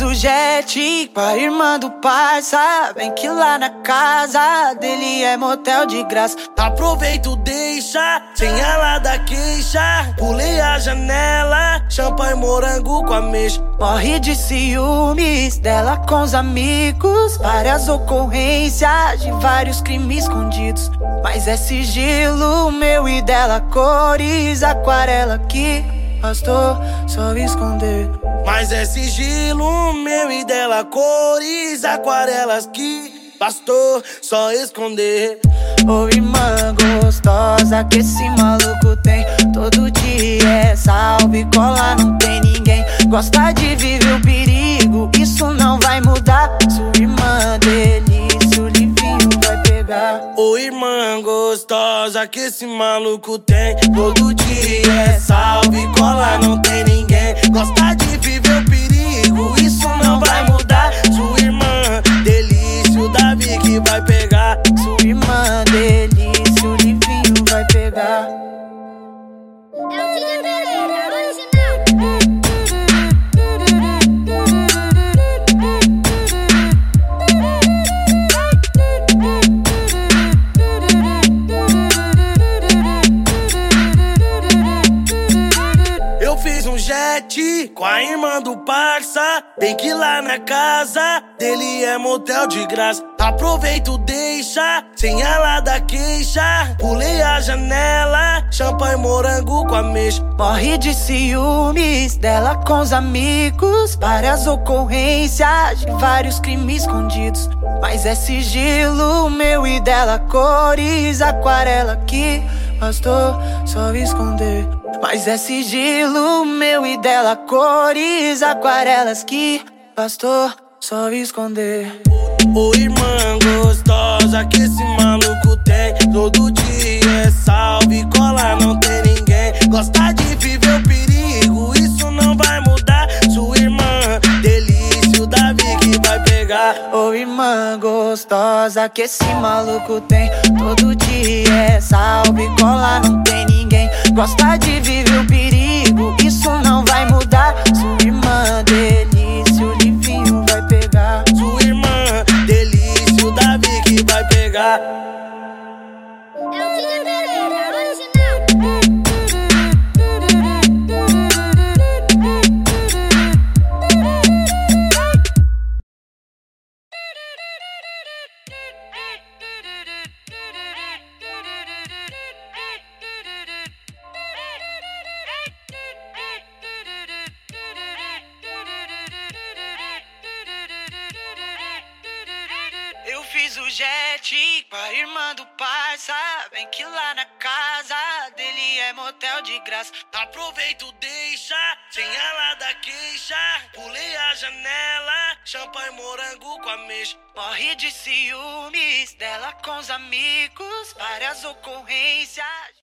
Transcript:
fiz o jet com a irmã do parça. Vem que lá na casa dele é motel de graça. Aproveito, deixa, sem ela da queixa. Pulei a janela, champanhe morango com a mexa. Morre de ciúmes dela com os amigos. Várias ocorrências de vários crimes escondidos. Mas é sigilo meu e dela, cores, aquarela que bastou só esconder. Mas é sigilo meu e dela, cores, aquarelas que bastou só esconder. Ô irmã gostosa que esse maluco tem. Todo dia é salve, cola, não tem ninguém. Gosta de viver o perigo, isso não vai mudar. Sua irmã delícia, o livinho vai pegar. Ô irmã gostosa que esse maluco tem. Todo dia é salve, cola, não tem ninguém. Gosta de jet com a irmã do parça. Bem que lá na casa dele é motel de graça. Aproveito, sem ela da queixa. Pulei a janela, champanhe morango com a mexa. Morre de ciúmes dela com os amigos. Várias ocorrências vários crimes escondidos. Mas é sigilo meu e dela, cores, aquarela que bastou só esconder. Mas é sigilo meu e dela, cores, aquarelas que bastou só esconder. Ô irmã gostosa que esse maluco tem. Todo dia é salve, cola, não tem ninguém. Gosta de viver o perigo, isso não vai mudar. Sua irmã, delícia, o Davi que vai pegar. Ô irmã gostosa que esse maluco tem. Todo dia é salve, cola, não tem ninguém. Gosta de viver o perigo, que fiz o jet com a irmã do parça. Vem que lá na casa dele é motel de graça. Aproveito, deixa, sem ela da queixa. Pulei a janela, champanhe morango com a mexa Morre de ciúmes dela com os amigos Várias ocorrências